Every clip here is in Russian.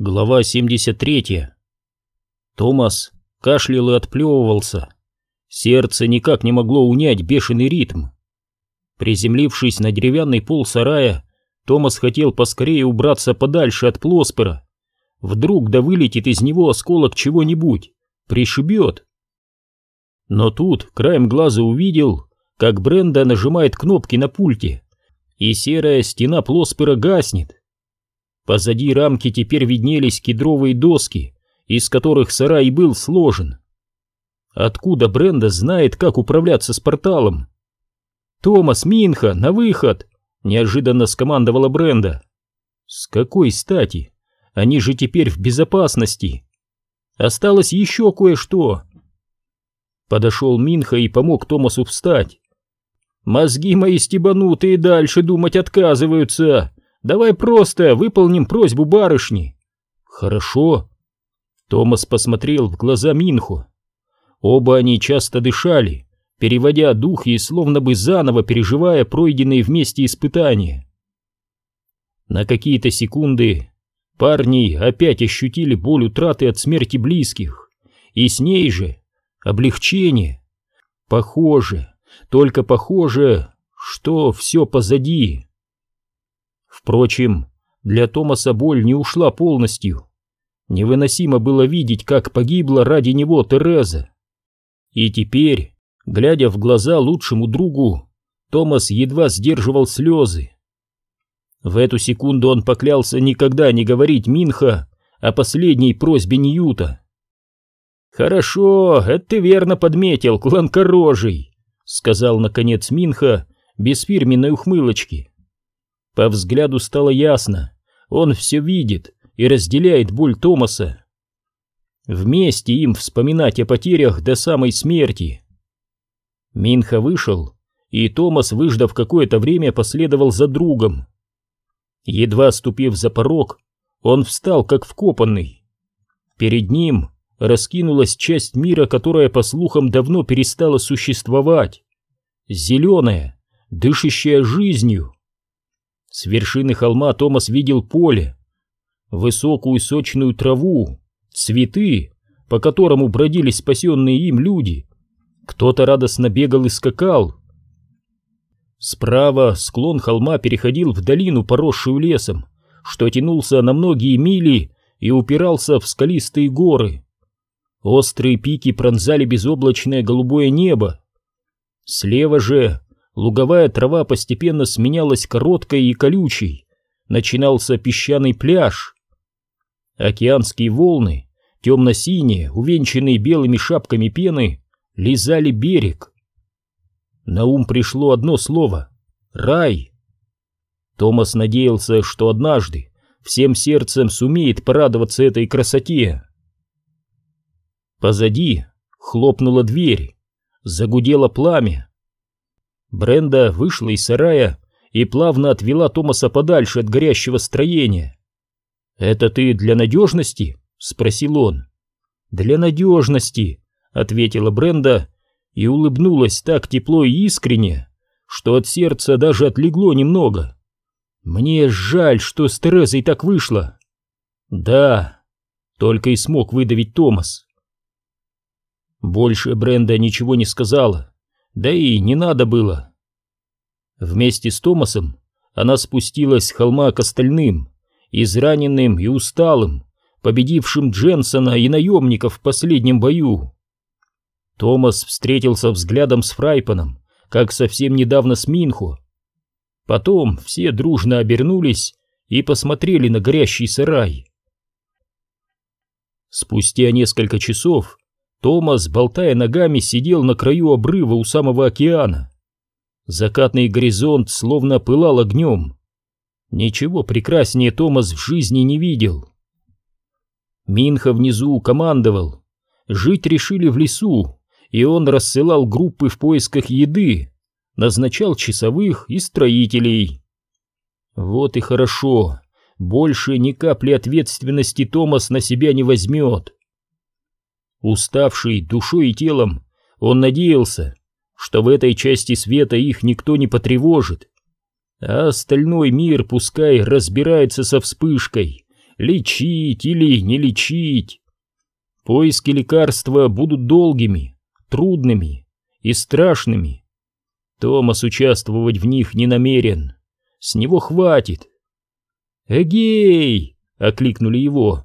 Глава 73. Томас кашлял и отплевывался. Сердце никак не могло унять бешеный ритм. Приземлившись на деревянный пол сарая, Томас хотел поскорее убраться подальше от Плоспера. Вдруг да вылетит из него осколок чего-нибудь, пришибет. Но тут краем глаза увидел, как Бренда нажимает кнопки на пульте, и серая стена Плоспера гаснет. Позади рамки теперь виднелись кедровые доски, из которых сарай был сложен. Откуда Бренда знает, как управляться с порталом? «Томас, Минха, на выход!» — неожиданно скомандовала Бренда. «С какой стати? Они же теперь в безопасности. Осталось еще кое-что». Подошел Минха и помог Томасу встать. «Мозги мои стебанутые дальше думать отказываются!» Давай просто выполним просьбу барышни. Хорошо. Томас посмотрел в глаза Минху. Оба они часто дышали, переводя дух и словно бы заново переживая пройденные вместе испытания. На какие-то секунды парни опять ощутили боль утраты от смерти близких, и с ней же облегчение. Похоже, только похоже, что все позади. Впрочем, для Томаса боль не ушла полностью. Невыносимо было видеть, как погибла ради него Тереза. И теперь, глядя в глаза лучшему другу, Томас едва сдерживал слезы. В эту секунду он поклялся никогда не говорить Минха о последней просьбе Ньюта. «Хорошо, это ты верно подметил, кланкорожий», — сказал наконец Минха без фирменной ухмылочки. По взгляду стало ясно, он все видит и разделяет боль Томаса. Вместе им вспоминать о потерях до самой смерти. Минха вышел, и Томас, выждав какое-то время, последовал за другом. Едва ступив за порог, он встал как вкопанный. Перед ним раскинулась часть мира, которая, по слухам, давно перестала существовать. Зеленая, дышащая жизнью. С вершины холма Томас видел поле, высокую сочную траву, цветы, по которому бродили спасенные им люди. Кто-то радостно бегал и скакал. Справа склон холма переходил в долину, поросшую лесом, что тянулся на многие мили и упирался в скалистые горы. Острые пики пронзали безоблачное голубое небо. Слева же Луговая трава постепенно сменялась короткой и колючей. Начинался песчаный пляж. Океанские волны, темно-синие, увенчанные белыми шапками пены, лизали берег. На ум пришло одно слово — рай. Томас надеялся, что однажды всем сердцем сумеет порадоваться этой красоте. Позади хлопнула дверь, загудело пламя. Бренда вышла из сарая и плавно отвела Томаса подальше от горящего строения. «Это ты для надежности?» — спросил он. «Для надежности», — ответила Бренда и улыбнулась так тепло и искренне, что от сердца даже отлегло немного. «Мне жаль, что с Терезой так вышло». «Да», — только и смог выдавить Томас. Больше Бренда ничего не сказала. Да и не надо было. Вместе с Томасом она спустилась с холма к остальным, израненным и усталым, победившим Дженсона и наемников в последнем бою. Томас встретился взглядом с Фрайпаном, как совсем недавно с Минху. Потом все дружно обернулись и посмотрели на горящий сарай. Спустя несколько часов Томас, болтая ногами, сидел на краю обрыва у самого океана. Закатный горизонт словно пылал огнем. Ничего прекраснее Томас в жизни не видел. Минха внизу командовал. Жить решили в лесу, и он рассылал группы в поисках еды, назначал часовых и строителей. Вот и хорошо, больше ни капли ответственности Томас на себя не возьмет. Уставший душой и телом, он надеялся, что в этой части света их никто не потревожит, а остальной мир пускай разбирается со вспышкой, лечить или не лечить. Поиски лекарства будут долгими, трудными и страшными. Томас участвовать в них не намерен. С него хватит. «Эгей!» — окликнули его.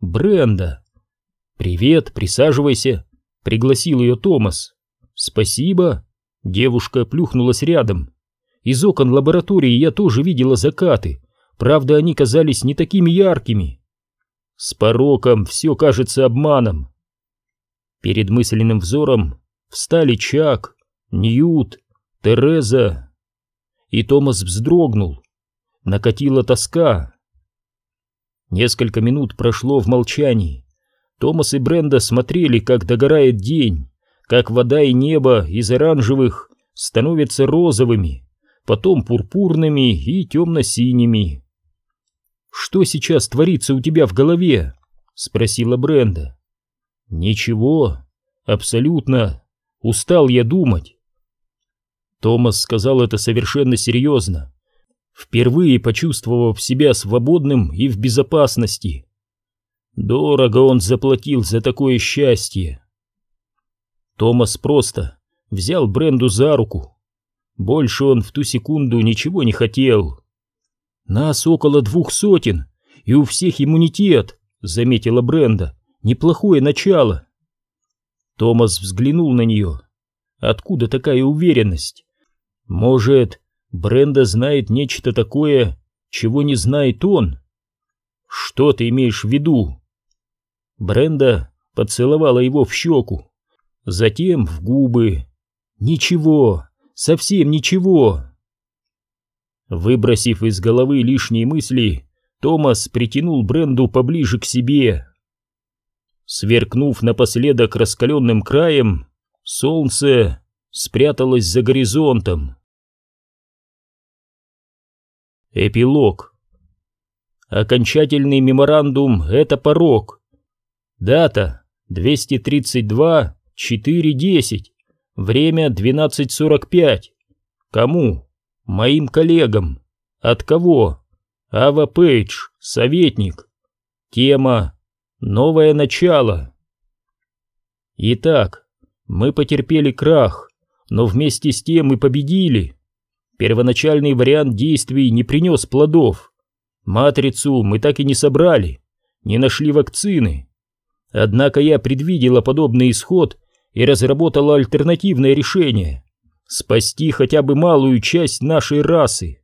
«Бренда!» «Привет, присаживайся!» — пригласил ее Томас. «Спасибо!» — девушка плюхнулась рядом. «Из окон лаборатории я тоже видела закаты, правда, они казались не такими яркими». «С пороком все кажется обманом!» Перед мысленным взором встали Чак, Ньют, Тереза. И Томас вздрогнул. Накатила тоска. Несколько минут прошло в молчании. Томас и Бренда смотрели, как догорает день, как вода и небо из оранжевых становятся розовыми, потом пурпурными и темно-синими. «Что сейчас творится у тебя в голове?» — спросила Бренда. «Ничего, абсолютно. Устал я думать. Томас сказал это совершенно серьезно, впервые почувствовав себя свободным и в безопасности. Дорого он заплатил за такое счастье. Томас просто взял Бренду за руку. Больше он в ту секунду ничего не хотел. «Нас около двух сотен, и у всех иммунитет», — заметила Бренда. «Неплохое начало». Томас взглянул на нее. «Откуда такая уверенность?» Может, Бренда знает нечто такое, чего не знает он? Что ты имеешь в виду? Бренда поцеловала его в щеку, затем в губы. Ничего, совсем ничего. Выбросив из головы лишние мысли, Томас притянул Бренду поближе к себе. Сверкнув напоследок раскаленным краем, солнце спряталось за горизонтом. Эпилог. Окончательный меморандум — это порог. Дата 232-410. Время 12.45. Кому? Моим коллегам. От кого? Ава Пейдж, советник. Тема «Новое начало». Итак, мы потерпели крах, но вместе с тем и победили. Первоначальный вариант действий не принес плодов. Матрицу мы так и не собрали, не нашли вакцины. Однако я предвидела подобный исход и разработала альтернативное решение — спасти хотя бы малую часть нашей расы.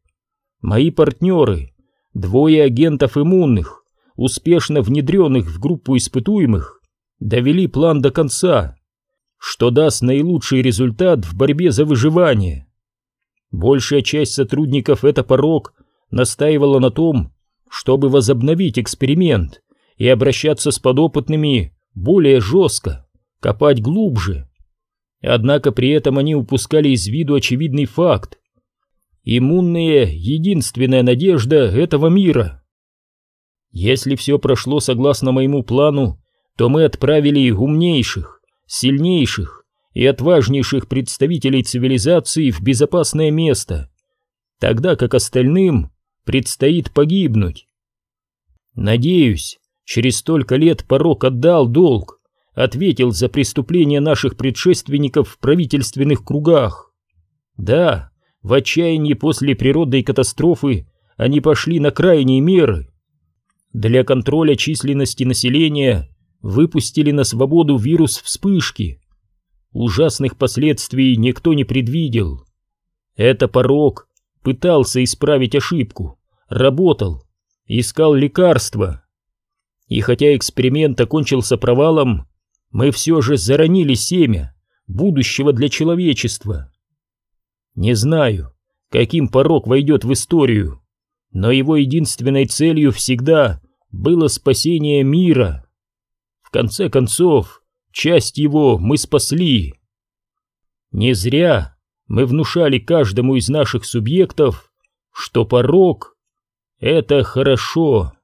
Мои партнеры, двое агентов иммунных, успешно внедренных в группу испытуемых, довели план до конца, что даст наилучший результат в борьбе за выживание. Большая часть сотрудников это порог настаивала на том, чтобы возобновить эксперимент и обращаться с подопытными более жестко, копать глубже. Однако при этом они упускали из виду очевидный факт. Иммунные — единственная надежда этого мира. Если все прошло согласно моему плану, то мы отправили умнейших, сильнейших, и отважнейших представителей цивилизации в безопасное место, тогда как остальным предстоит погибнуть. Надеюсь, через столько лет порог отдал долг, ответил за преступления наших предшественников в правительственных кругах. Да, в отчаянии после природной катастрофы они пошли на крайние меры. Для контроля численности населения выпустили на свободу вирус вспышки, Ужасных последствий никто не предвидел. Это порог пытался исправить ошибку, работал, искал лекарства. И хотя эксперимент окончился провалом, мы все же заронили семя будущего для человечества. Не знаю, каким порог войдет в историю, но его единственной целью всегда было спасение мира. В конце концов, Часть его мы спасли. Не зря мы внушали каждому из наших субъектов, что порог — это хорошо.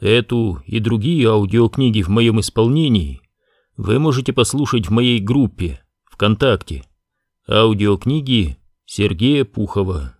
Эту и другие аудиокниги в моем исполнении вы можете послушать в моей группе ВКонтакте. Аудиокниги Сергея Пухова